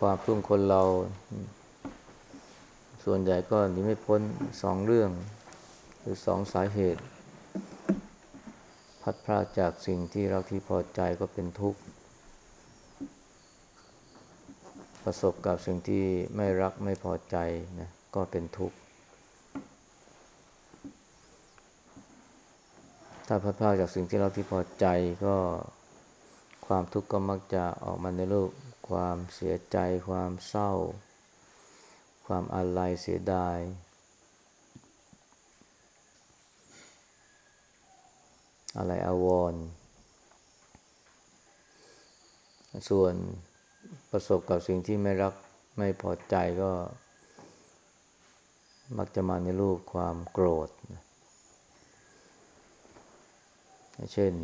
ความทุกข์คนเรา ส่วนใหญ่ก็หนีไม่พ้นสองเรื่อง หรือสองสาเหตุ พัดพลาดจากสิ่งที่เราที่พอใจก็เป็นทุกข์ ประสบกับสิ่งที่ไม่รักไม่พอใจนะก็เป็นทุกข์ ถ้าพัดพลาดจากสิ่งที่เราที่พอใจก็ความทุกข์ก็มักจะออกมาในรูป ความเสียใจ ความเศร้า ความอาลัยเสียดาย อะไรอาวรณ์ส่วนประสบกับสิ่งที่ไม่รักไม่พอใจก็ มักจะมาในรูปความโกรธ เช่น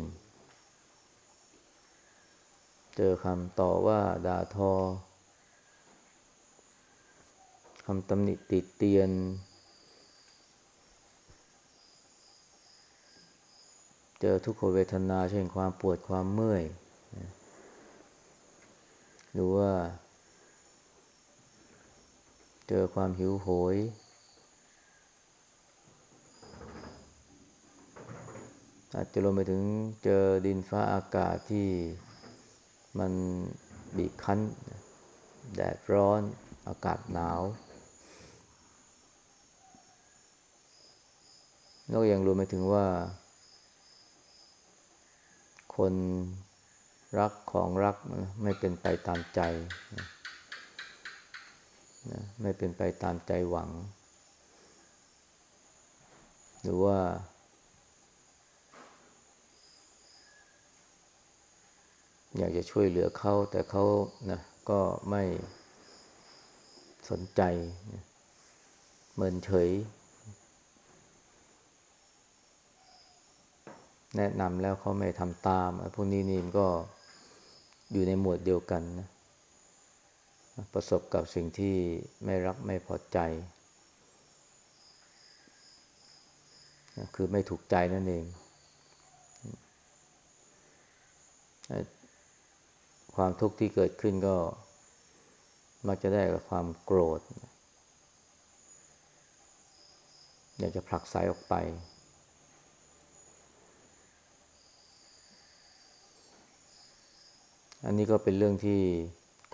เจอคำต่อว่าด่าทอคำตำหนิติดเตียน เจอทุกขเวทนาเช่นความปวดความเมื่อย หรือว่า เจอความหิวโหย อาจจะรวมไปถึงเจอดินฟ้าอากาศที่ มันบีบคั้น แดดร้อน อากาศหนาวแล้วยังรวมไปถึงว่า คนรักของรักไม่เป็นไปตามใจนะไม่เป็นไปตามใจหวัง หรือว่า อยากจะช่วยเหลือเขาแต่เขานะก็ไม่สนใจเมินเฉย แนะนำแล้วเขาไม่ทำตามพวกนี้นี่ก็อยู่ในหมวดเดียวกันนะประสบกับสิ่งที่ไม่รักไม่พอใจ คือไม่ถูกใจนั่นเอง ความทุกข์ที่เกิดขึ้นก็มักจะได้กับความโกรธ อยากจะผลักไสออกไป อันนี้ก็เป็นเรื่องที่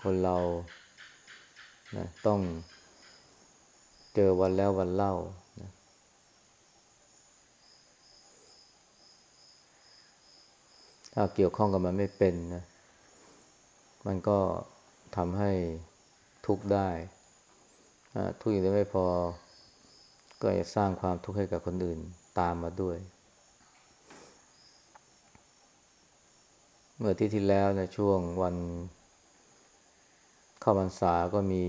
คนเรานะต้องเจอวันแล้ววันเล่านะถ้าเกี่ยวข้องกับมันไม่เป็นนะ มันก็ทำให้ทุกข์ได้ทุกข์อย่างเดียวไม่พอ ก็จะสร้างความทุกข์ให้กับคนอื่นตามมาด้วย เมื่อที่ที่แล้วในช่วงวันเข้าพรรษาก็มี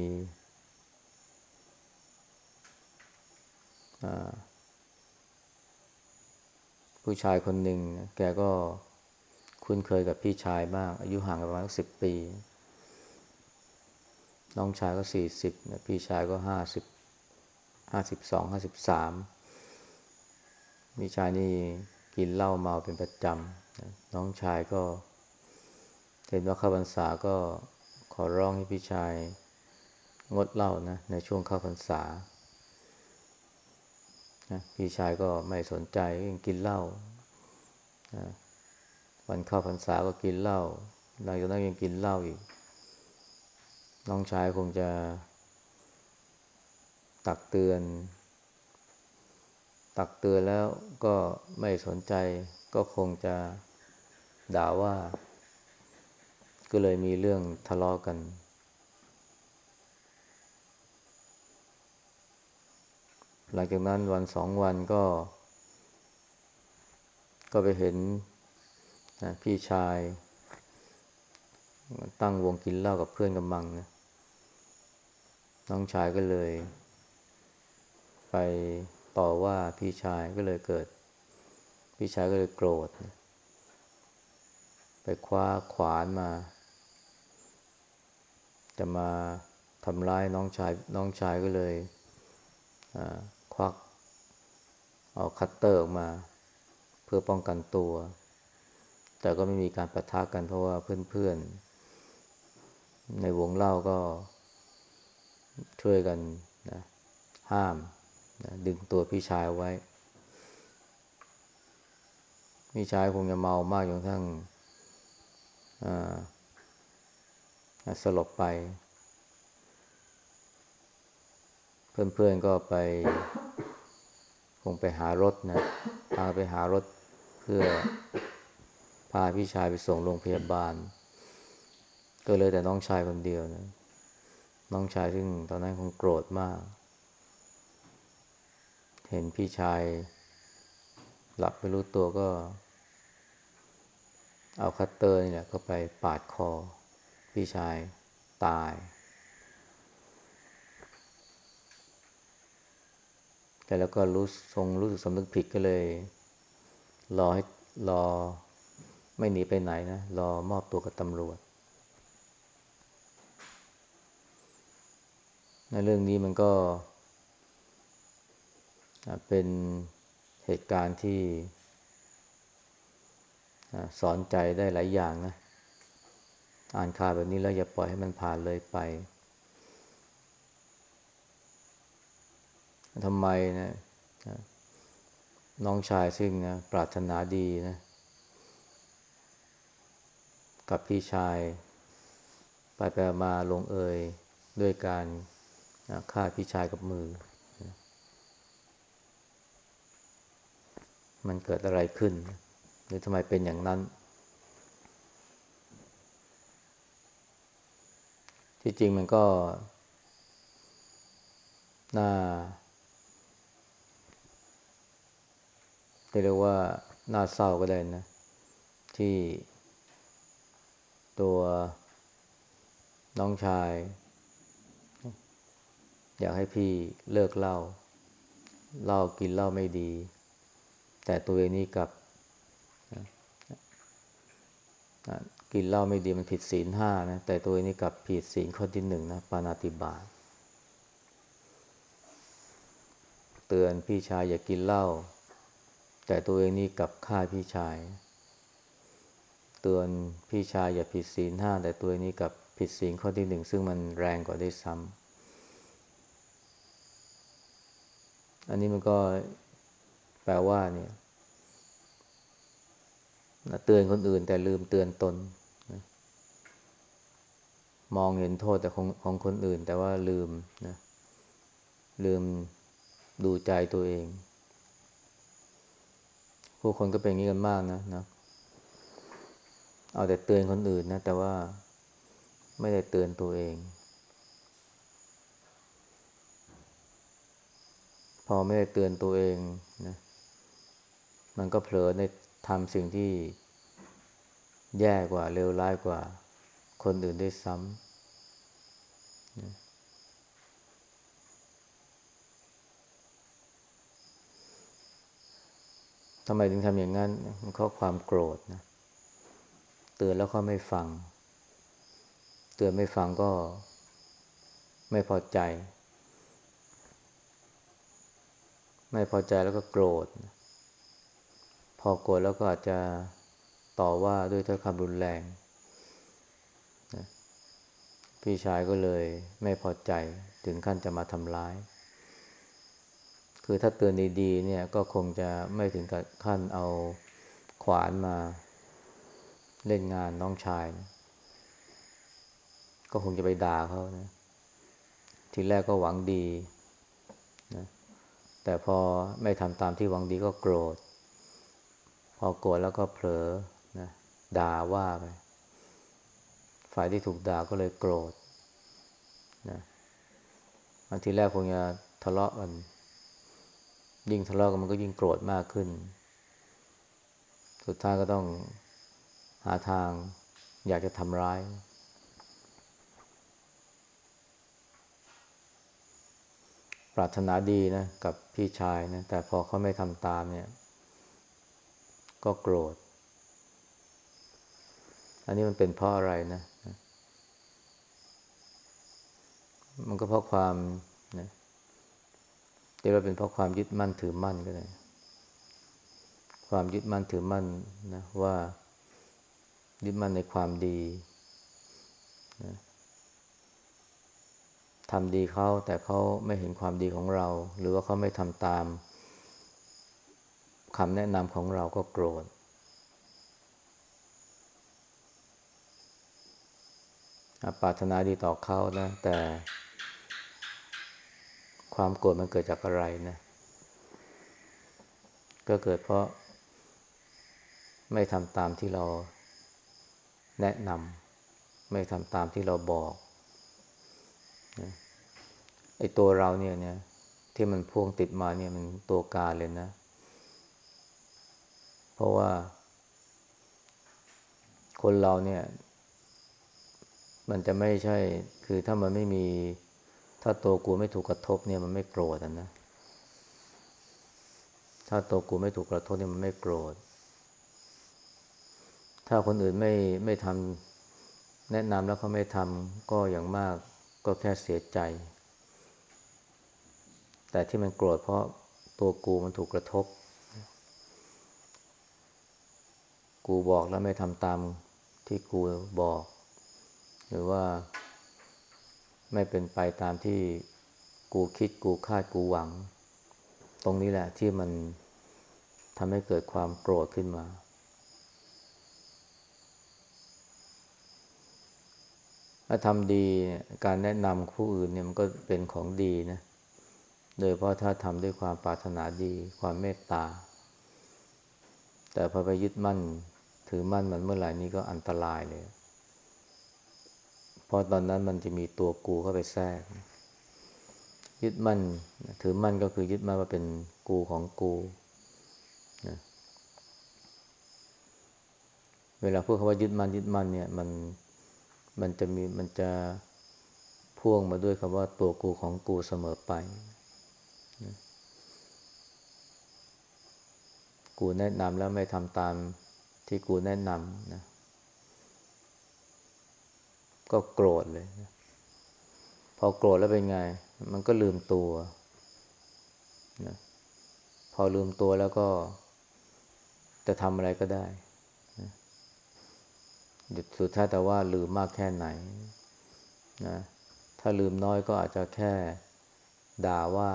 ผู้ชายคนหนึ่งแกก็ คุ้นเคยกับพี่ชายมาก อายุห่างกันประมาณสิบปี น้องชายก็สี่สิบพี่ชายก็ห้าสิบห้าสิบสองห้าสิบสามพี่ชายนี่กินเหล้าเมาเป็นประจำน้องชายก็ เห็นว่าข้าพรรษาก็ขอร้องให้พี่ชายงดเหล้านะในช่วงเข้าพรรษานะพี่ชายก็ไม่สนใจยังกินเหล้านะ วันเข้าพรรษาก็กินเหล้าหลังจากนั้นยังกินเหล้าอีก น้องชายคงจะ ตักเตือน ตักเตือนแล้วก็ไม่สนใจ ก็คงจะด่าว่า ก็เลยมีเรื่องทะเลาะกันหลังจากนั้นวันสองวันก็ ก็ไปเห็น นะพี่ชาย ตั้งวงกินเหล้ากับเพื่อนกำมังนะน้องชายก็เลย ไปต่อว่าพี่ชายก็เลยเกิด พี่ชายก็เลยโกรธนะไปคว้าขวานมา จะมาทำร้ายน้องชาย น้องชายก็เลยควักเอาคัตเตอร์ออกมา เพื่อป้องกันตัว แต่ก็ไม่มีการประทะกันเพราะว่าเพื่อนๆ ในวงเล่าก็ช่วยกันนะห้ามนะดึงตัวพี่ชายไว้ พี่ชายคงจะเมามากจนทั่งสลบไป เพื่อนๆก็ไปคงไปหารถนะพาไปหารถเพื่อาพี่ชายไปส่งโรงพยาบาล ก็เลยแต่น้องชายคนเดียวนะ น้องชายซึ่งตอนนั้นคงโกรธมาก เห็นพี่ชาย หลับไม่รู้ตัวก็ เอาคัตเตอร์นี่แหละก็ไปปาดคอ พี่ชายตาย แต่แล้วก็รู้ทรงรู้สึกสำนึกผิดก็เลย รอให้รอ ไม่หนีไปไหนนะรอมอบตัวกับตำรวจในเรื่องนี้มันก็เป็นเหตุการณ์ที่สอนใจได้หลายอย่างนะ อ่านข่าวแบบนี้แล้วอย่าปล่อยให้มันผ่านเลยไปทำไมนะน้องชายซึ่งนะปรารถนาดีนะ กับพี่ชาย ไปไปมาลงเอยด้วยการฆ่าพี่ชายกับมือ มันเกิดอะไรขึ้น หรือทำไมเป็นอย่างนั้น ที่จริงมันก็ น่าเรียกว่าน่าเศร้าก็ได้นะ ที่ ตัวน้องชาย อยากให้พี่เลิกเหล้าเหล้ากินเหล้าไม่ดี แต่ตัวเองนี่กับกินเหล้าไม่ดีมันผิดศีลห้านะแต่ตัวเองนี่กับผิดศีลข้อที่หนึ่งนะปานาติบาเตือนพี่ชายอย่ากกินเหล้าแต่ตัวเองนี่กับฆ่าพี่ชาย เตือนพี่ชายอย่าผิดศีลห้าแต่ตัวนี่กับผิดศีลข้อที่หนึ่งซึ่งมันแรงกว่าได้ซ้ำอันนี้มันก็แปลว่าเนี่ยเตือนคนอื่นแต่ลืมเตือนตน มองเห็นโทษแต่ของของคนอื่น แต่ว่าลืมนะลืมดูใจตัวเอง ผู้คนก็เป็นอย่างนี้กันมากนะนะ เอาแต่เตือนคนอื่นนะ แต่ว่าไม่ได้เตือนตัวเอง พอไม่ได้เตือนตัวเองนะมันก็เผลอในทำสิ่งที่แย่กว่าเลวร้ายกว่า คนอื่นได้ซ้ำนะทำไมถึงทำอย่างนั้น มันเพราะความโกรธนะ เตือนแล้วเขาไม่ฟัง เตือนไม่ฟังก็ไม่พอใจ ไม่พอใจแล้วก็โกรธ พอโกรธแล้วก็อาจจะต่อว่าด้วยถ้อยคำรุนแรง พี่ชายก็เลยไม่พอใจถึงขั้นจะมาทำร้าย คือถ้าเตือนดีๆเนี่ยก็คงจะไม่ถึงกับขั้นเอาขวานมา เล่นงานน้องชายนะก็คงจะไปด่าเขานะ ทีแรกก็หวังดีนะแต่พอไม่ทำตามที่หวังดีก็โกรธ พอโกรธแล้วก็เผลอนะด่าว่าไป ฝ่ายที่ถูกด่าก็เลยโกรธนะอันทีแรกคงจะทะเลาะกัน ยิ่งทะเลาะกันมันก็ยิ่งโกรธมากขึ้น สุดท้ายก็ต้อง หาทางอยากจะทำร้าย ปรารถนาดีนะกับพี่ชายนะ แต่พอเขาไม่ทำตามเนี่ย ก็โกรธ อันนี้มันเป็นเพราะอะไรนะ มันก็เพราะความนะรียกว่าเป็นเพราะความยึดมั่นถือมั่นก็ได้ ความยึดมั่นถือมั่นนะว่า ยึดมั่นในความดีนะทำดีเขาแต่เขาไม่เห็นความดีของเรา หรือว่าเขาไม่ทำตามคำแนะนำของเราก็โกรธ ปรารถนาดีต่อเขานะ แต่ ความโกรธมันเกิดจากอะไรนะ ก็เกิดเพราะไม่ทำตามที่เรา แนะนำไม่ทำตามที่เราบอกนะไอ้ตัวเราเนี่ยเนี่ยที่มันพ่วงติดมาเนี่ยมันตัวการเลยนะ เพราะว่า คนเราเนี่ย มันจะไม่ใช่ คือถ้ามันไม่มี ถ้าตัวกูไม่ถูกกระทบเนี่ยมันไม่โกรธนะ ถ้าตัวกูไม่ถูกกระทบเนี่ยมันไม่โกรธ ถ้าคนอื่นไม่ไม่ทำแนะนำแล้วเขาไม่ทำก็อย่างมากก็แค่เสียใจ แต่ที่มันโกรธเพราะตัวกูมันถูกกระทบ กูบอกแล้วไม่ทำตามที่กูบอก หรือว่าไม่เป็นไปตามที่กูคิดกูคาดกูหวัง ตรงนี้แหละที่มันทำให้เกิดความโกรธขึ้นมา ถ้าทำดีการแนะนำผู้อื่นเนี่ยมันก็เป็นของดีนะ โดยเพราะถ้าทำด้วยความปรารถนาดี ความเมตตา แต่พอไปยึดมั่นถือมั่นมันเมื่อไหร่นี้ก็อันตรายเลยเพราะตอนนั้นมันจะมีตัวกูเข้าไปแทรก ยึดมั่นถือมั่นก็คือยึดมั่นว่าเป็นกูของกูนะเวลาพูดคำว่ายึดมั่นยึดมั่นเนี่ยมัน มันจะมีมันจะพ่วงมาด้วยคำว่าตัวกูของกูเสมอไปกูแนะนำแล้วไม่ทำตามที่กูแนะนำนะ ก็โกรธเลยนะพอโกรธแล้วเป็นไง มันก็ลืมตัวนะพอลืมตัวแล้วก็จะทำอะไรก็ได้ สุดท้ายแต่ว่าลืมมากแค่ไหนนะถ้าลืมน้อยก็อาจจะแค่ด่าว่า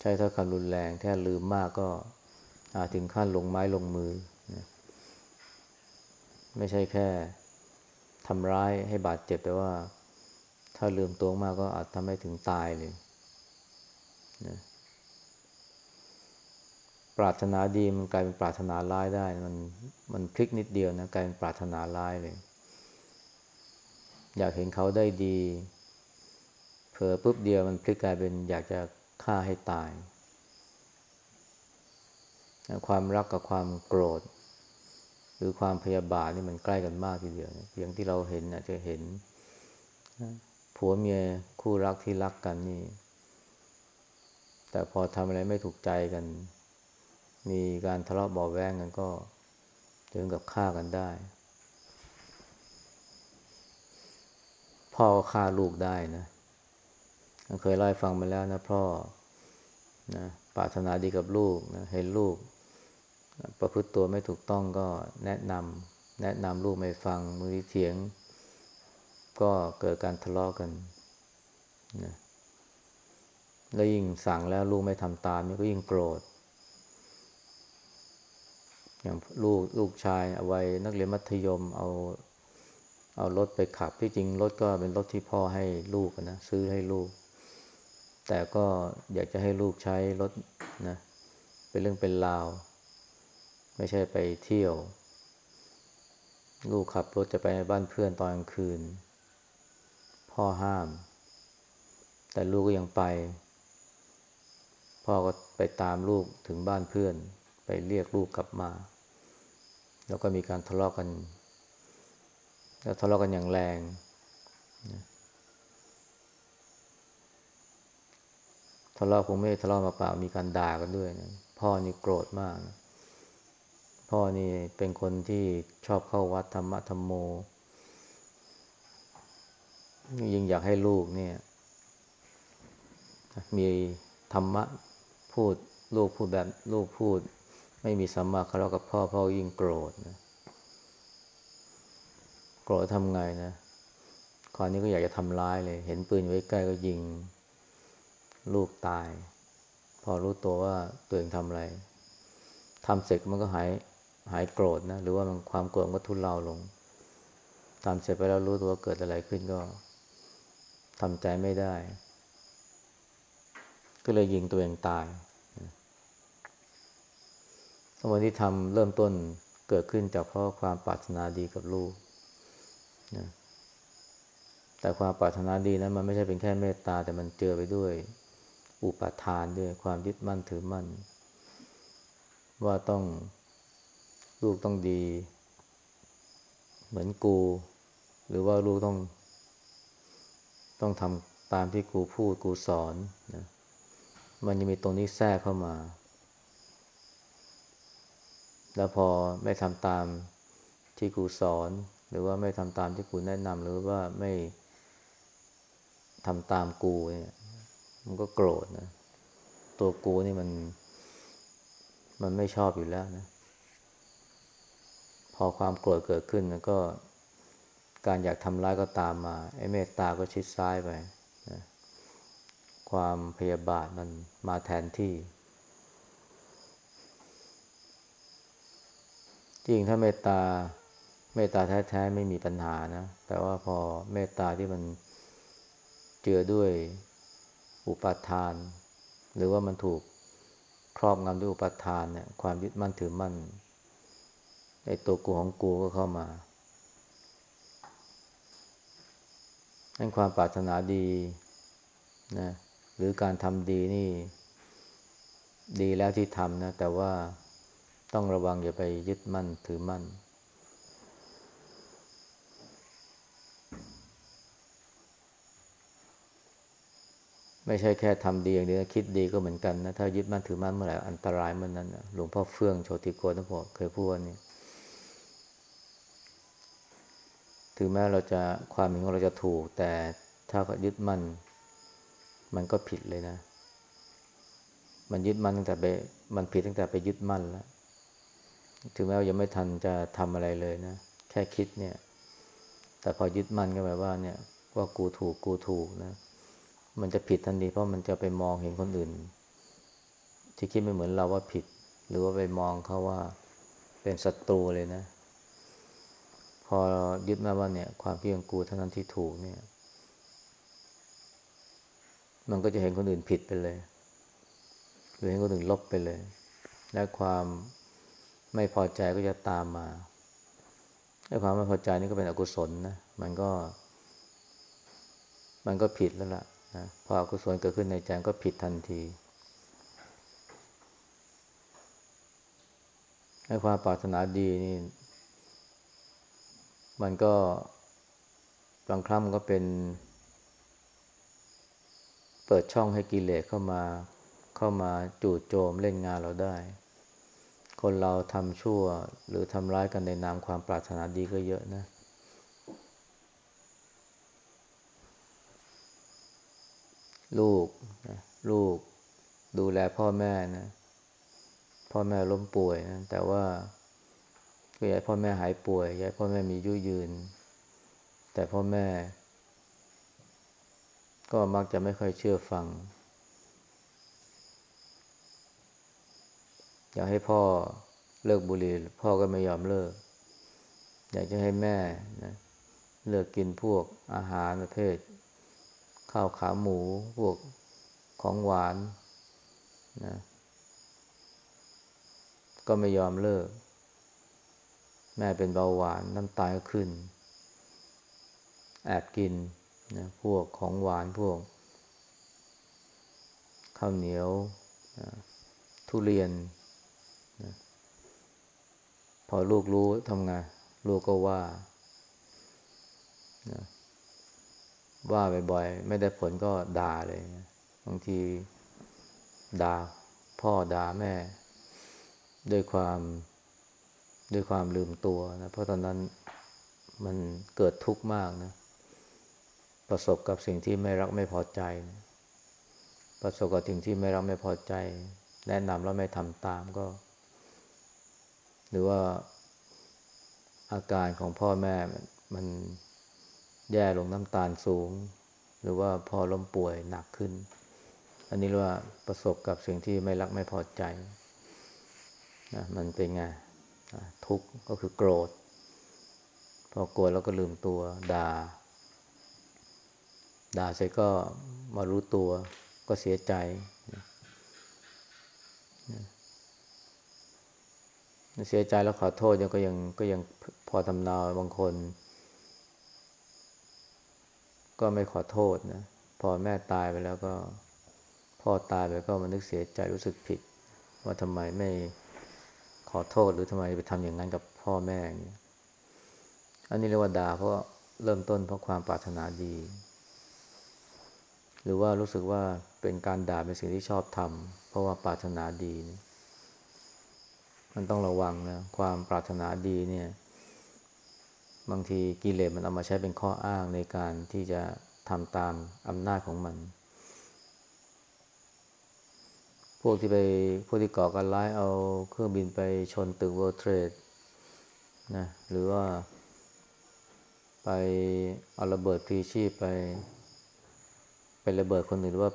ใช้ถ้าคำรุนแรง แค่ลืมมากก็อาจถึงขั้นลงไม้ลงมือนะไม่ใช่แค่ทำร้ายให้บาดเจ็บแต่ว่า ถ้าลืมตัวมากก็อาจทำให้ถึงตายเลยนะ ปรารถนาดีมันกลายเป็นปรารถนาร้ายได้ มันมันพลิกนิดเดียวนะกลายเป็นปรารถนาร้ายเลย อยากเห็นเขาได้ดีเผลอปุ๊บเดียวมันพลิกกลายเป็นอยากจะฆ่าให้ตาย ความรักกับความโกรธ หรือความพยาบาทนี่มันใกล้กันมากทีเดียวอย่างที่เราเห็นอาจจะเห็นผัวเมียคู่รักที่รักกันนี่ แต่พอทำอะไรไม่ถูกใจกัน มีการทะเลาะเบาแวงกันก็ถึงกับฆ่ากันได้ พ่อฆ่าลูกได้นะเคยเล่าให้ฟังมาแล้วนะพ่อนะปรารถนาดีกับลูกนะเห็นลูก ประพฤติตัวไม่ถูกต้องก็แนะนำแนะนำลูกไม่ฟังมือเถียง ก็เกิดการทะเลาะกันนะแล้วยิ่งสั่งแล้วลูกไม่ทำตามนี่ก็ยิ่งโกรธ อย่างลูกลูกชายเอาไว้นักเรียนมัธยมเอาเอารถไปขับที่จริงรถก็เป็นรถที่พ่อให้ลูกนะซื้อให้ลูก แต่ก็อยากจะให้ลูกใช้รถนะเป็นเรื่องเป็นราว ไม่ใช่ไปเที่ยว ลูกขับรถจะไปบ้านเพื่อนตอนกลางคืน พ่อห้าม แต่ลูกก็ยังไป พ่อก็ไปตามลูกถึงบ้านเพื่อน ไปเรียกลูกกลับมา แล้วก็มีการทะเลาะกกัน แล้วทะเลาะกกันอย่างแรงทะเลาะคงไม่ทะเลาะมาเปล่ามีการด่ากันด้วยนะพ่อนี่โกรธมากนะพ่อนี่เป็นคนที่ชอบเข้าวัดธรรมะธรรมโม ยิ่งอยากให้ลูกเนี่ย มีธรรมะพูดลูกพูดแบบลูกพูด ไม่มีสัมมาคารวะกับพ่อพ่อยิ่งโกรธนะโกรธทำไงนะคราวนี้ก็อยากจะทำร้ายเลย เห็นปืนอยู่ใกล้ก็ยิง ลูกตาย พอรู้ตัวว่าตัวเองทำอะไรทำเสร็จมันก็หายหายโกรธนะ หรือว่ามันความโกรธก็ทุเลาลงทำเสร็จไปแล้วรู้ตัวเกิดอะไรขึ้นก็ทำใจไม่ได้ ก็เลยยิงตัวเองตาย สมัยที่ทำเริ่มต้นเกิดขึ้นจากเพราะความปรารถนาดีกับลูกนะแต่ความปรารถนาดีนั้นมันไม่ใช่เป็นแค่เมตตา แต่มันเจอไปด้วย อุปทานด้วยความยึดมั่นถือมั่น ว่าต้องลูกต้องดี เหมือนกู หรือว่าลูกต้อง ต้องทำตามที่กูพูดกูสอนนะมันยังมีตรงนี้แทรกเข้ามา แล้วพอไม่ทำตามที่กูสอน หรือว่าไม่ทำตามที่กูแนะนำหรือว่าไม่ทำตามกูเนี่ยมันก็โกรธนะ ตัวกูนี่มัน มันไม่ชอบอยู่แล้วนะ พอความโกรธเกิดขึ้นมันก็การอยากทำร้ายก็ตามมา ไอ้เมตตาก็ชิดซ้ายไปนะความพยาบาทมันมาแทนที่ จริงถ้าเมตตาเมตตาแท้ๆไม่มีปัญหานะ แต่ว่าพอเมตตาที่มันเจือด้วยอุปาทาน หรือว่ามันถูกครอบงำด้วยอุปาทานเนี่ยความยึดมั่นถือมั่นไอ้ตัวกูของกูก็เข้ามานั่นความปรารถนาดีนะหรือการทำดีนี่ ดีแล้วที่ทำนะ แต่ว่า ต้องระวังอย่าไปยึดมั่นถือมั่น ไม่ใช่แค่ทำดีอย่างเดียวคิดดีก็เหมือนกันนะ ถ้ายึดมั่นถือมั่นเมื่อไหร่อันตรายเมื่อนนั้นหลวงพ่อเฟื่องโชติโกนพเคยพูดว่านี่ถึงแม้เราจะความเห็นของเราจะถูก แต่ถ้ายึดมั่น มันก็ผิดเลยนะ มันยึดมั่นตั้งแต่ไป มันผิดตั้งแต่ไปยึดมั่นแล้ว ถึงแม้ว่ายังไม่ทันจะทำอะไรเลยนะ แค่คิดเนี่ย แต่พอยึดมั่นก็แปลว่าเนี่ยว่ากูถูกกูถูกนะ มันจะผิดทันทีเพราะมันจะไปมองเห็นคนอื่น ที่คิดไม่เหมือนเราว่าผิด หรือว่าไปมองเขาว่าเป็นศัตรูเลยนะ พอยึดมาว่าเนี่ย ความเพียงกูเท่านั้นที่ถูกเนี่ย มันก็จะเห็นคนอื่นผิดไปเลย หรือเห็นคนอื่นลบไปเลย และความ ไม่พอใจก็จะตามมาไอ้ความไม่พอใจนี่ก็เป็นอกุศลนะ มันก็ มันก็ผิดแล้วล่ะนะพออกุศลเกิดขึ้นในใจก็ผิดทันทีไอ้ความปรารถนาดีนี่ มันก็บางครั้งก็เป็น เปิดช่องให้กิเลสเข้ามา เข้ามาจู่โจมเล่นงานเราได้ คนเราทำชั่วหรือทำร้ายกันในนามความปรารถนาดีก็เยอะนะ ลูกนะลูกดูแลพ่อแม่นะ พ่อแม่ล้มป่วยนะแต่ว่าก็อยากพ่อแม่หายป่วยอยากพ่อแม่มียุยืน แต่พ่อแม่ ก็มักจะไม่ค่อยเชื่อฟัง อยากให้พ่อเลิกบุหรี่พ่อก็ไม่ยอมเลิก อยากจะให้แม่นะเลิกกินพวกอาหารประเภท ข้าวขาหมูพวกของหวานนะก็ไม่ยอมเลิก แม่เป็นเบาหวานน้ำตาลก็ขึ้น แอบกินนะพวกของหวานพวก ข้าวเหนียวนะทุเรียน พอลูกรู้ทำไงลูกก็ว่านะว่าบ่อยๆ ไม่ได้ผลก็ด่าเลยนะบางทีด่าพ่อด่าแม่ ด้วยความด้วยความลืมตัวนะเพราะตอนนั้นมันเกิดทุกข์มากนะ ประสบกับสิ่งที่ไม่รักไม่พอใจประสบกับสิ่งที่ไม่รักไม่พอใจ แนะนำแล้วไม่ทำตามก็ รือว่าอาการของพ่อแม่มันแย่ลงน้ำตาลสูง หรือว่าพ่อล้มป่วยหนักขึ้น อันนี้เรียกว่าประสบกับสิ่งที่ไม่รักไม่พอใจนะมันเป็นไงทุกข์ก็คือโกรธ พอโกรธแล้วก็ลืมตัวด่า ด่าเสร็จก็มารู้ตัวก็เสียใจนะ เสียใจแล้วขอโทษยังก็ยังก็ยังพอทำนาบางคน ก็ไม่ขอโทษนะพอแม่ตายไปแล้วก็ พ่อตายไปก็มานึกเสียใจรู้สึกผิด ว่าทำไมไม่ขอโทษหรือทำไมไปทำอย่างนั้นกับพ่อแม่อย่างเงี้ยอันนี้เรียกว่าด่าเพราะเริ่มต้นเพราะความปรารถนาดี หรือว่ารู้สึกว่าเป็นการด่าเป็นสิ่งที่ชอบทำเพราะว่าปรารถนาดีนี่ มันต้องระวังนะ ความปรารถนาดีเนี่ย บางทีกิเลสมันเอามาใช้เป็นข้ออ้างในการที่จะทำตามอำนาจของมัน พวกที่ไปพวกที่ก่อการร้ายเอาเครื่องบินไปชนตึก World Trade นะ หรือว่า ไปเอาระเบิดพลีชีพไป ไประเบิดคนอื่นหรือว่า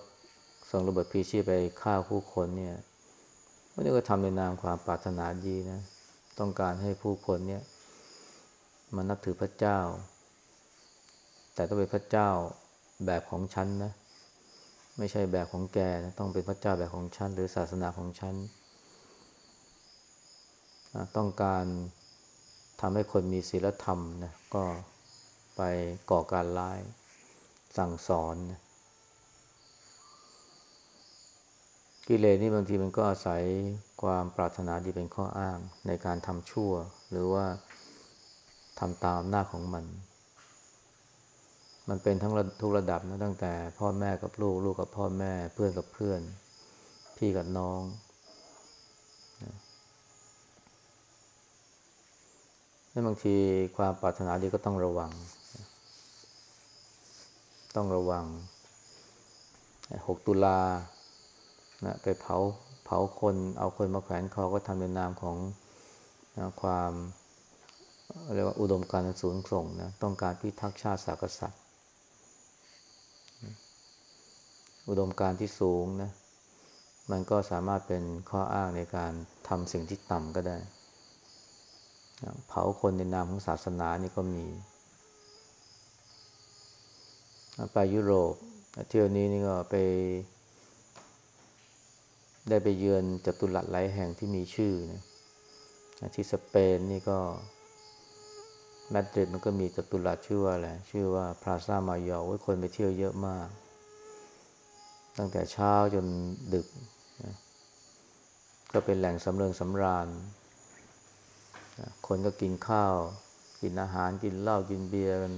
ส่งระเบิดพลีชีพไปฆ่าผู้คนเนี่ย วันนี้ก็ทำในนามความปรารถนาดีนะ ต้องการให้ผู้คนเนี่ยมานับถือพระเจ้า แต่ต้องเป็นพระเจ้าแบบของฉันนะ ไม่ใช่แบบของแกนะต้องเป็นพระเจ้าแบบของฉันหรือศาสนาของฉันต้องการทำให้คนมีศีลธรรมนะก็ไปก่อการร้ายสั่งสอนนะ กิเลสนี่บางทีมันก็อาศัยความปรารถนาดีเป็นข้ออ้างในการทำชั่ว หรือว่าทำตามหน้าจของมัน มันเป็นทั้งทุกระดับนะตั้งแต่พ่อแม่กับลูก ลูกกับพ่อแม่เพื่อนกับเพื่อน พี่กับน้องนั่นบางทีความปรารถนาดีก็ต้องระวัง ต้องระวัง 6 ตุลา นะไปเผาเผาคนเอาคนมาแขวนคอก็ทำในนามของนะความเรียกว่าอุดมการณ์สูงส่งนะต้องการพิทักษ์ชาติศาสตร์อุดมการณ์ที่สูงนะมันก็สามารถเป็นข้ออ้างในการทำสิ่งที่ต่ำก็ได้ เผาคนในนามของศาสนานี่ก็มี ไปยุโรปเที่ยวนี้นี่ก็ไป ได้ไปเยือนจตุรัสหลายแห่งที่มีชื่อนะที่สเปนนี่ก็มาดริดมันก็มีจตุรัสชื่อว่าอะไรชื่อว่าพลาซ่ามายอไว้คนไปเที่ยวเยอะมาก ตั้งแต่เช้าจนดึกนะก็เป็นแหล่งสำเริงสำราญนะคนก็กินข้าว กินอาหารกินเหล้ากินเบียร์กัน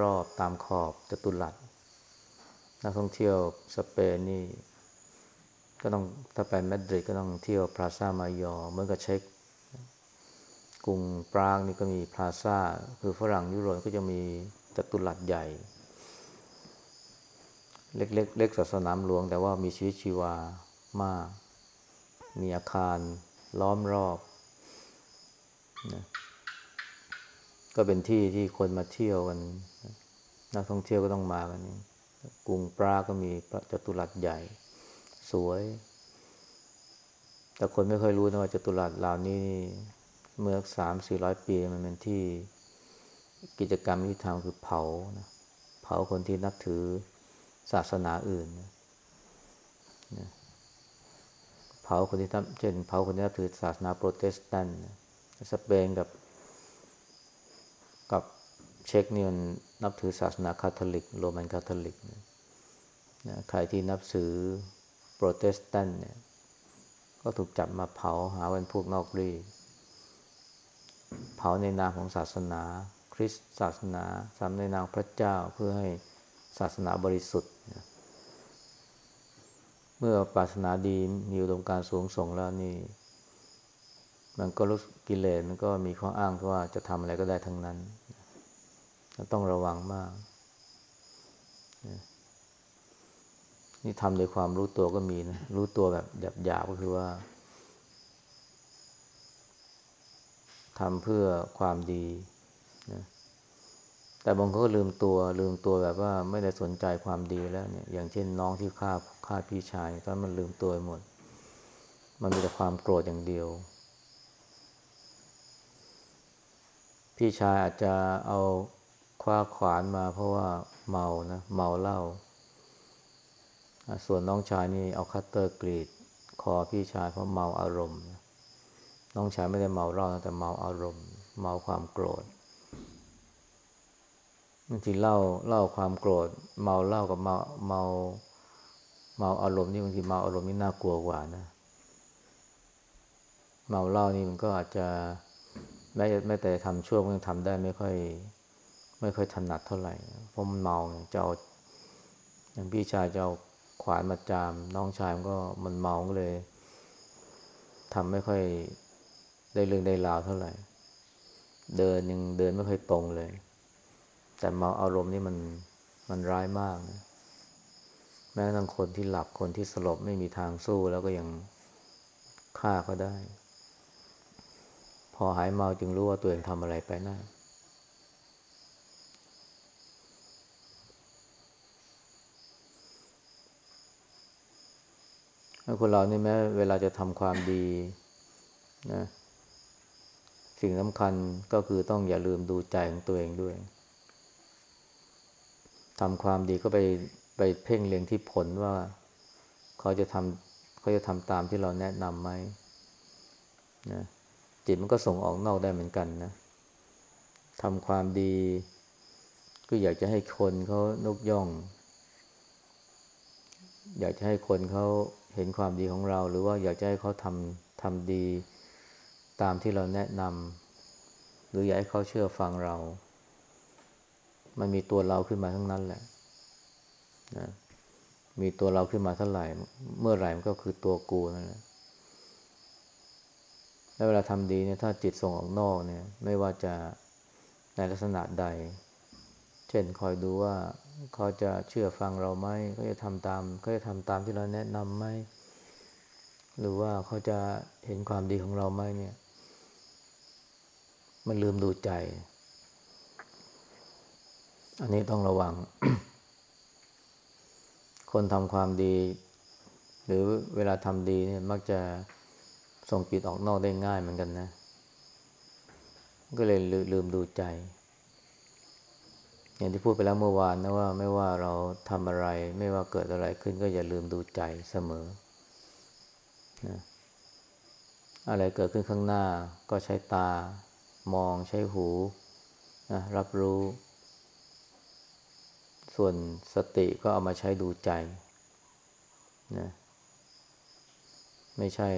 รอบๆตามขอบจตุรัสนักท่องเที่ยวสเปนนี่ ก็ต้องถ้าไปมาดริดก็ต้องเที่ยวพลาซ่ามายอเหมือนกับเช็คกรุงปรางนี่ก็มีพลาซ่า คือฝรั่งยุโรปก็จะมีจัตุรัสใหญ่ เล็กๆเล็กกสนามหลวง แต่ว่ามีชีวิตชีวามาก มีอาคารล้อมรอบนะก็เป็นที่ที่คนมาเที่ยวกัน นักท่องเที่ยวก็ต้องมากัน กรุงปรางก็มีจัตุรัสใหญ่ สวย แต่คนไม่เคยรู้นะว่าจตุรัสเหล่านี้เมื่อสามสี่ร้อยปีมันเป็นที่กิจกรรมที่ทำคือเผานะเผาคนที่นับถือศาสนาอื่นนะเผาคนที่ทำเช่นเผาคนที่นับถือศาสนาโปรเตสแตนต์สเปนกับ กับเช็กนี่มันนับถือศาสนาคาทอลิก โรมันคาทอลิกนะใครที่นับถือ โปรเตสแตนต์เนี่ย ก็ถูกจับมาเผาหาเป็นพวกนอกรีต เผาในนามของศาสนา คริสต์ศาสนาสามในนามพระเจ้าเพื่อให้ศาสนาบริสุทธิ์ เมื่อปรารถนาดีมีอุดมการสูงส่งแล้วนี่ มันก็รู้กิเลสมันก็มีข้ออ้างว่าจะทำอะไรก็ได้ทั้งนั้น ต้องระวังมาก นี่ทำโดยความรู้ตัวก็มีนะ รู้ตัวแบบหยาบๆก็คือว่าทำเพื่อความดีนะแต่บางคนก็ลืมตัวลืมตัวแบบว่าไม่ได้สนใจความดีแล้วเนี่ย อย่างเช่นน้องที่ฆ่าฆ่าพี่ชายตอนมันลืมตัวหมด มันมีแต่ความโกรธอย่างเดียว พี่ชายอาจจะเอาคว้าขวานมาเพราะว่าเมานะ เมาเหล้า ส่วนน้องชายนี่เอาคัตเตอร์กรีด คอพี่ชายเพราะเมาอารมณ์ น้องชายไม่ได้เมาเหล้าแต่เมาอารมณ์ เมาความโกรธบางทีเล่าเล่าความโกรธ เมาเหล้ากับเมาเมาเมาอารมณ์นี่บางทีเมาอารมณ์นี่น่ากลัวกว่านะ เมาเหล้านี่มันก็อาจจะแม้แม้แต่ทำชั่วมันทำได้ไม่ค่อย ไม่ค่อยถนัดเท่าไหร่เพราะมันเมาจะเอาอย่างพี่ชายจะเอา ขวานมาจาม น้องชายมันก็มันเมาก็เลยทำไม่ค่อยได้เรื่องได้ราวเท่าไหร่ เดินยังเดินไม่ค่อยตรงเลย แต่เมาอารมณ์นี่มันมันร้ายมากนะแม้ทั้งคนที่หลับคนที่สลบไม่มีทางสู้แล้วก็ยังฆ่าเขาได้ พอหายเมาจึงรู้ว่าตัวเองทำอะไรไปนะ่า คนเรานี่แม้เวลาจะทำความดีนะสิ่งสำคัญก็คือต้องอย่าลืมดูใจของตัวเองด้วยทำความดีก็ไปไปเพ่งเล็งที่ผลว่าเขาจะทำเขาจะทำตามที่เราแนะนำไหมนะจิตมันก็ส่งออกนอกได้เหมือนกันนะทำความดี ก็อยากจะให้คนเขานกย่อง อยากจะให้คนเขา เห็นความดีของเรา หรือว่าอยากจะให้เขาทำทำดีตามที่เราแนะนำหรืออยากให้เขาเชื่อฟังเรา มันมีตัวเราขึ้นมาทั้งนั้นแหละนะมีตัวเราขึ้นมาเท่าไหร่ เมื่อไหร่มันก็คือตัวกูนั่นแหละแล้วเวลาทำดีเนี่ยถ้าจิตส่งออกนอกเนี่ย ไม่ว่าจะในลักษณะใด เช่นคอยดูว่า เขาจะเชื่อฟังเราไหมเขาจะทำตามเขาจะทำตามที่เราแนะนำไหมหรือว่าเขาจะเห็นความดีของเราไหมเนี่ย มันลืมดูใจ อันนี้ต้องระวัง คนทำความดี หรือเวลาทำดีเนี่ย มักจะส่งจิตออกนอกได้ง่ายเหมือนกันนะ ก็เลยลืมดูใจ อย่างที่พูดไปแล้วเมื่อวานนะว่าไม่ว่าเราทำอะไร ไม่ว่าเกิดอะไรขึ้นก็อย่าลืมดูใจเสมอนะอะไรเกิดขึ้นข้างหน้าก็ใช้ตา มองใช้หูนะรับรู้ ส่วนสติก็เอามาใช้ดูใจนะไม่ใช่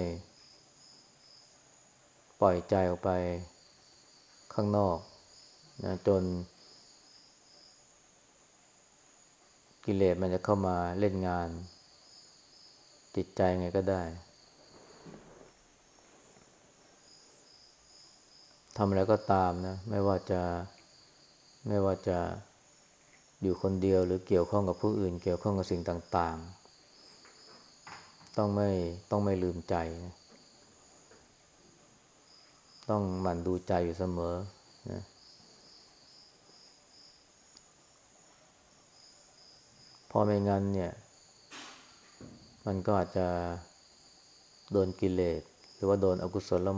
ปล่อยใจออกไปข้างนอกนะจน กิเลสมันจะเข้ามาเล่นงาน จิตใจไงก็ได้ทำอะไรก็ตามนะ ไม่ว่าจะไม่ว่าจะอยู่คนเดียวหรือเกี่ยวข้องกับผู้อื่น เกี่ยวข้องกับสิ่งต่าง ๆ ต้องไม่ต้องไม่ลืมใจนะต้องหมั่นดูใจอยู่เสมอนะ พอไม่งั้นเนี่ย มันก็อาจจะโดนกิเลสหรือว่าโดนอกุศล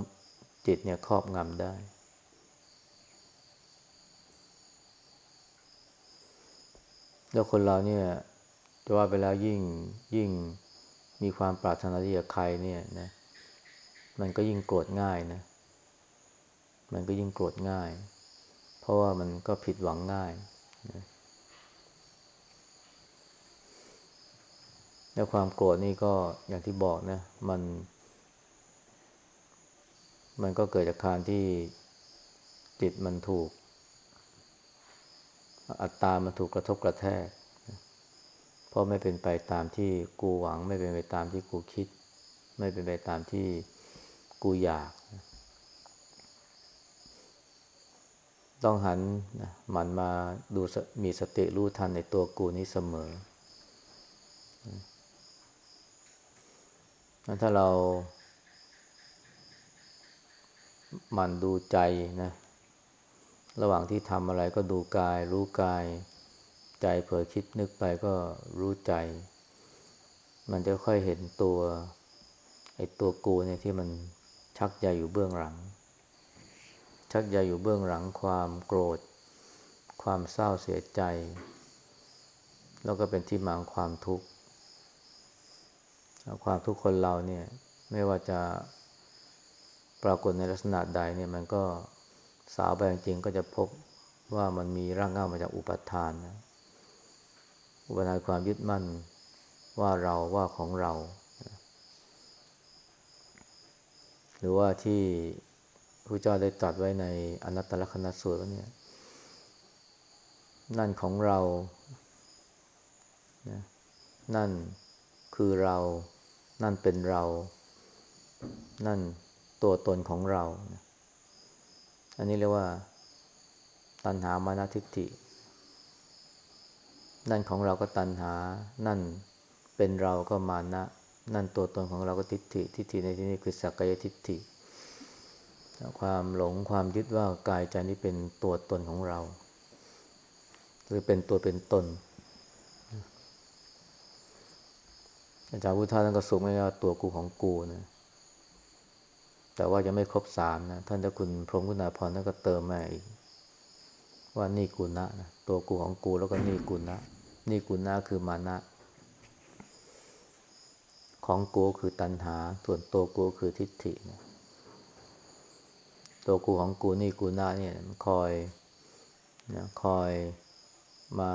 จิตเนี่ยครอบงำได้ แล้วคนเราเนี่ยจะว่าไปแล้วยิ่งยิ่งมีความปรารถนาที่จะใครเนี่ยนะมันก็ยิ่งโกรธง่ายนะ มันก็ยิ่งโกรธง่าย เพราะว่ามันก็ผิดหวังง่ายนะ แล้วความโกรธนี่ก็อย่างที่บอกนะ มัน มันก็เกิดจากการที่จิตมันถูก อัตตามันถูกกระทบกระแทกเพราะไม่เป็นไปตามที่กูหวัง ไม่เป็นไปตามที่กูคิด ไม่เป็นไปตามที่กูอยาก ต้องหันมันมาดูมีสติรู้ทันในตัวกูนี้เสมอ ถ้าเราหมั่นดูใจนะ ระหว่างที่ทำอะไรก็ดูกาย รู้กาย ใจเผลอคิดนึกไปก็รู้ใจ มันจะค่อยเห็นตัวไอ้ตัวกูเนี่ยที่มันชักใยอยู่เบื้องหลัง ชักใยอยู่เบื้องหลังความโกรธ ความเศร้าเสียใจ แล้วก็เป็นที่มาของความทุกข์ ความทุกคนเราเนี่ย ไม่ว่าจะปรากฏในลักษณะใดเนี่ยมันก็สาวไปจริงก็จะพบว่ามันมีร่างเงามาจากอุปทานนะอุปทานความยึดมั่นว่าเราว่าของเรา หรือว่าที่พระเจ้าได้ตรัสไว้ในอนัตตลกนัสูตรว่าเนี่ย นั่นของเรานะนั่นคือเรา นั่นเป็นเรา นั่นตัวตนของเรา อันนี้เรียกว่า ตัณหามานาทิฏฐิ นั่นของเราก็ตัณหา นั่นเป็นเราก็มานะ นั่นตัวตนของเราก็ทิฏฐิ ทิฏฐิในที่นี้คือสักกายทิฏฐิ ความหลงความยึดว่ากายใจนี้เป็นตัวตนของเรา หรือเป็นตัวเป็นตน อาจารย์พุทธาท่านก็สุไม่ว่าตัวกูของกูนะ แต่ว่ายังไม่ครบสามนะ ท่านเจ้าคุณพรหมกุณาพรท่านก็เติมมาอีก ว่านี่กุณะนะตัวกูของกูแล้วก็นี่กุณะนี่กุณะคือมานะ ของกูคือตัณหา ส่วนตัวกูคือทิฏฐินะตัวกูของกูนี่กุณะเนี่ยคอยนะคอยมา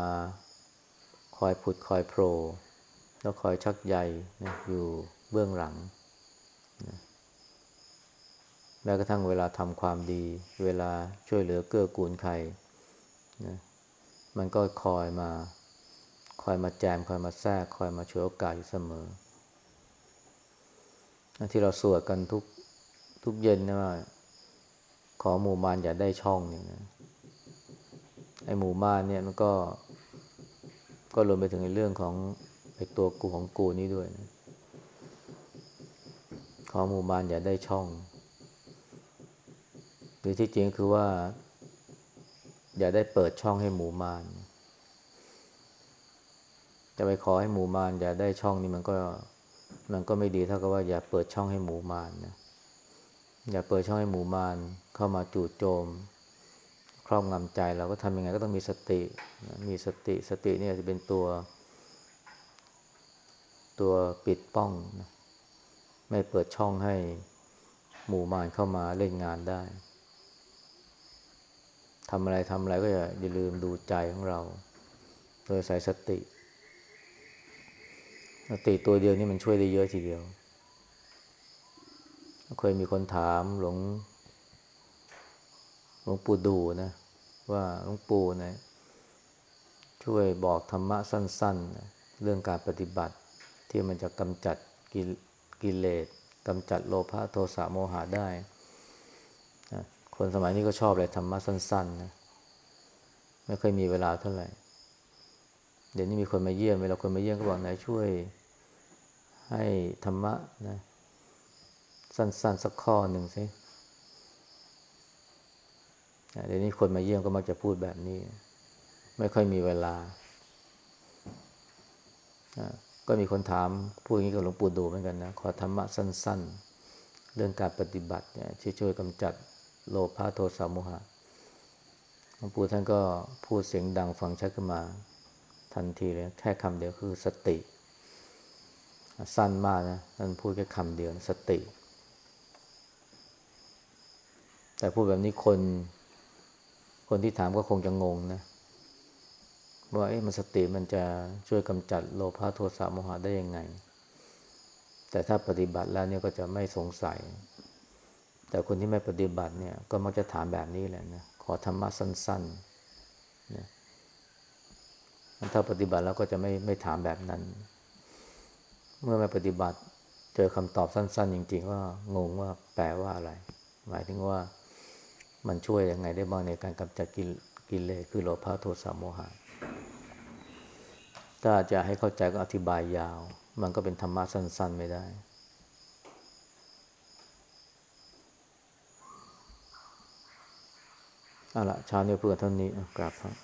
คอยผุดคอยโผล่ แล้วคอยชักใยนะอยู่เบื้องหลังนะแม้กระทั่งเวลาทำความดี เวลาช่วยเหลือเกื้อกูลใครนะมันก็คอยมา คอยมาแจม คอยมาแทรก คอยมาช่วยโอกาสอยู่เสมอ ที่เราสวดกันทุกทุกเย็นนะว่า ขอหมู่มานอย่าได้ช่องเนี่ยนะไอหมู่มานเนี่ยมันก็ ก็รวมไปถึงในเรื่องของ อตัวกูของกูนี้ด้วยนะขอหมู่มานอย่าได้ช่อง หรือที่จริงคือว่า อย่าได้เปิดช่องให้หมูมานจะไปขอให้หมูมานอย่าได้ช่องนี้มันก็ มันก็ไม่ดีเท่ากับว่าอย่าเปิดช่องให้หมูมานนะอย่าเปิดช่องให้หมูมานเข้ามาจู่โจม ครอบงำใจเราก็ทำยังไงก็ต้องมีสติ มีสติสตินี่จะเป็นตัว ตัวปิดป้องนะไม่เปิดช่องให้หมู่มานเข้ามาเล่นงานได้ทำอะไรทำอะไรก็อย่าอย่าลืมดูใจของเรา โดยใส่สติ สติตัวเดียวนี่มันช่วยได้เยอะทีเดียว เคยมีคนถามหลวงหลวงปู่ดูนะ ว่าหลวงปู่นะ ช่วยบอกธรรมะสั้นๆนะเรื่องการปฏิบัติ ที่มันจะกำจัดกิเลสกำจัดโลภะโทสะโมหะได้ คนสมัยนี้ก็ชอบเลยธรรมะสั้นๆนะไม่เคยมีเวลาเท่าไหร่ เดี๋ยวนี้มีคนมาเยี่ยมเวลาคนมาเยี่ยมก็บอกไหนช่วย ให้ธรรมะนะสั้นๆสักข้อหนึ่งสิเดี๋ยวนี้คนมาเยี่ยมก็มักจะพูดแบบนี้ ไม่ค่อยมีเวลา ก็มีคนถามพูดอย่างนี้กับหลวงปู่ดูเหมือนกันนะขอธรรมะสั้น ๆ เรื่องการปฏิบัติเนี่ยที่ช่วยกำจัดโลภะโทสะโมหะหลวงปู่ท่านก็พูดเสียงดังฟังชัดขึ้นมาทันทีเลยแค่คำเดียวคือสติ สั้นมากนะท่านพูดแค่คำเดียวสติ แต่พูดแบบนี้คน คนที่ถามก็คงจะงงนะ ว่าเอ๊ะมันสติมันจะช่วยกำจัดโลภะโทสะโมหะได้ยังไง แต่ถ้าปฏิบัติแล้วเนี่ยก็จะไม่สงสัย แต่คนที่ไม่ปฏิบัติเนี่ยก็มักจะถามแบบนี้แหละนะขอธรรมะสั้นๆนะถ้าปฏิบัติแล้วก็จะไม่ไม่ถามแบบนั้น เมื่อไม่ปฏิบัติเจอคำตอบสั้น ๆ จริง ๆ ว่างงว่าแปลว่าอะไร หมายถึงว่ามันช่วยยังไงได้บ้างในการกำจัดกิเลสคือโลภะโทสะโมหะ ถ้าจะให้เข้าใจก็อธิบายยาว มันก็เป็นธรรมะสั้น ๆ ไม่ได้ เอาละเช้านี้เพื่อเท่านี้กราบครับ